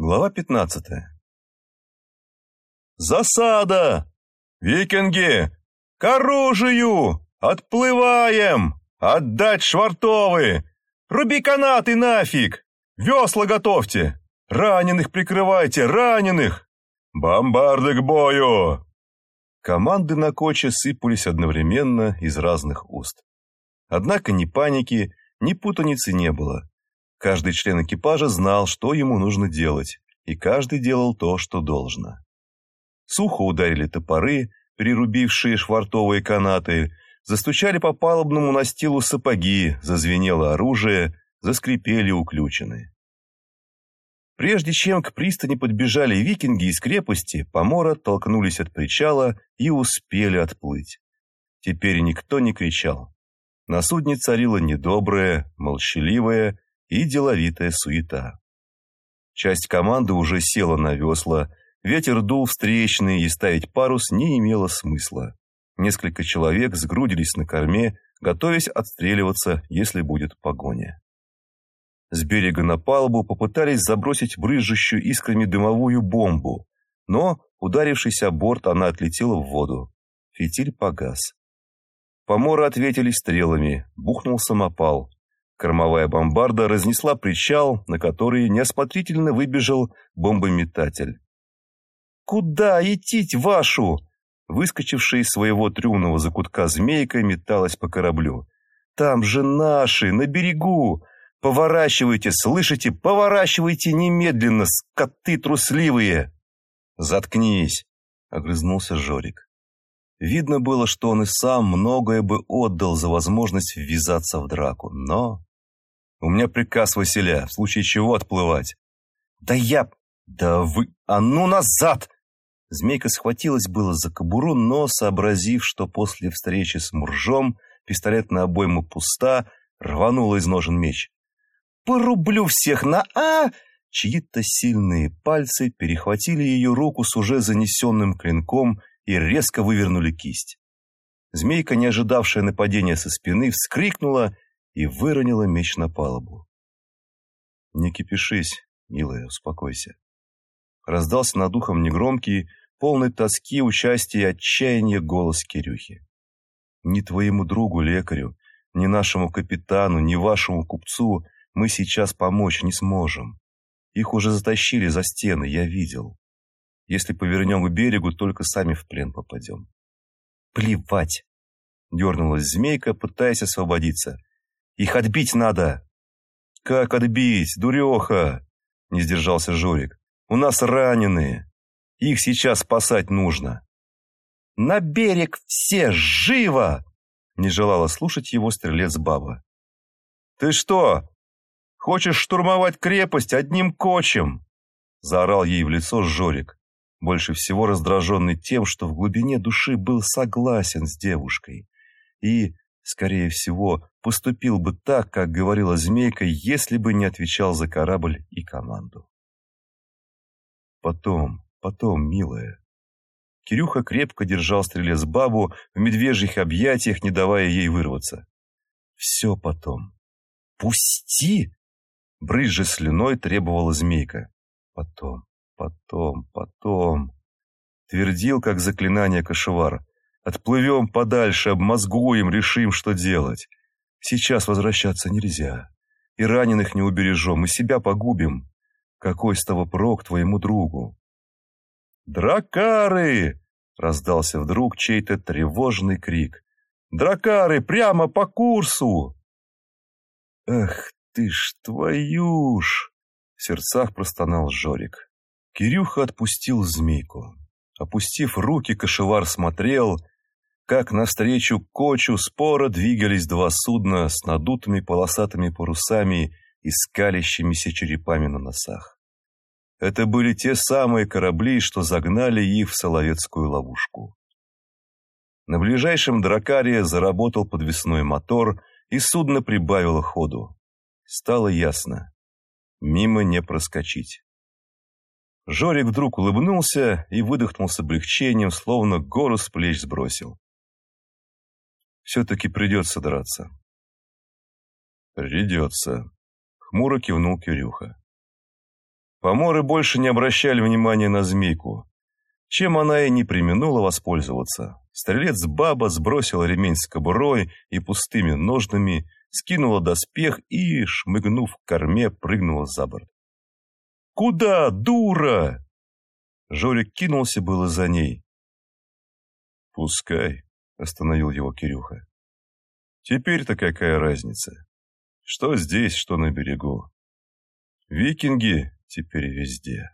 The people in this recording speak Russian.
Глава 15. Засада! Викинги! К оружию! Отплываем! Отдать швартовы! Руби канаты нафиг! Весла готовьте! Раненых прикрывайте! Раненых! Бомбарды к бою! Команды на коче сыпались одновременно из разных уст. Однако ни паники, ни путаницы не было. Каждый член экипажа знал, что ему нужно делать, и каждый делал то, что должно. Сухо ударили топоры, перерубившие швартовые канаты, застучали по палубному настилу сапоги, зазвенело оружие, заскрипели уключены. Прежде чем к пристани подбежали викинги из крепости, помора толкнулись от причала и успели отплыть. Теперь никто не кричал. На судне царила недобрая, молчаливая и деловитая суета. Часть команды уже села на весла, ветер дул встречный, и ставить парус не имело смысла. Несколько человек сгрудились на корме, готовясь отстреливаться, если будет погоня. С берега на палубу попытались забросить брызжущую искрами дымовую бомбу, но, ударившись о борт, она отлетела в воду. Фитиль погас. Поморы ответили стрелами, бухнул самопал. Кормовая бомбарда разнесла причал, на который неосмотрительно выбежал бомбометатель. «Куда идти вашу?» Выскочившая из своего трюмного закутка змейка металась по кораблю. «Там же наши, на берегу! Поворачивайте, слышите? Поворачивайте немедленно, скоты трусливые!» «Заткнись!» — огрызнулся Жорик. Видно было, что он и сам многое бы отдал за возможность ввязаться в драку, но у меня приказ Василя, в случае чего отплывать. Да я... Да вы... А ну назад! Змейка схватилась было за кобуру, но, сообразив, что после встречи с Муржом пистолетная обойма пуста, рванула из ножен меч. «Порублю всех на А!» Чьи-то сильные пальцы перехватили ее руку с уже занесенным клинком и резко вывернули кисть. Змейка, не ожидавшая нападения со спины, вскрикнула и выронила меч на палубу. «Не кипишись, милая, успокойся». Раздался над ухом негромкий, полный тоски, участия и отчаяния голос Кирюхи. «Ни твоему другу-лекарю, ни нашему капитану, ни вашему купцу мы сейчас помочь не сможем. Их уже затащили за стены, я видел. Если повернем к берегу, только сами в плен попадем». «Плевать!» — дернулась змейка, пытаясь освободиться. Их отбить надо!» «Как отбить, дуреха?» — не сдержался Жорик. «У нас раненые. Их сейчас спасать нужно». «На берег все! Живо!» — не желала слушать его стрелец-баба. «Ты что, хочешь штурмовать крепость одним кочем?» — заорал ей в лицо Жорик, больше всего раздраженный тем, что в глубине души был согласен с девушкой и, скорее всего, поступил бы так, как говорила Змейка, если бы не отвечал за корабль и команду. Потом, потом, милая. Кирюха крепко держал стрелец бабу в медвежьих объятиях, не давая ей вырваться. Все потом. «Пусти!» Брызжа слюной требовала змейка. «Потом, потом, потом...» Твердил, как заклинание кошевар. «Отплывем подальше, обмозгуем, решим, что делать. Сейчас возвращаться нельзя. И раненых не убережем, и себя погубим. Какой с того прок твоему другу? «Дракары!» — раздался вдруг чей-то тревожный крик. «Дракары, прямо по курсу!» «Эх ты ж твою ж!» — в сердцах простонал Жорик. Кирюха отпустил змейку. Опустив руки, кошевар смотрел, как навстречу кочу спора двигались два судна с надутыми полосатыми парусами и скалящимися черепами на носах. Это были те самые корабли, что загнали их в Соловецкую ловушку. На ближайшем дракаре заработал подвесной мотор, и судно прибавило ходу. Стало ясно. Мимо не проскочить. Жорик вдруг улыбнулся и выдохнул с облегчением, словно гору с плеч сбросил. Все-таки придется драться. Придется. Хмуро кивнул Кирюха. Поморы больше не обращали внимания на змейку, чем она и не применула воспользоваться. Стрелец-баба сбросила ремень с кобурой и пустыми ножнами, скинула доспех и, шмыгнув к корме, прыгнула за борт. «Куда, дура?» Жорик кинулся было за ней. «Пускай», — остановил его Кирюха. «Теперь-то какая разница? Что здесь, что на берегу? Викинги теперь везде».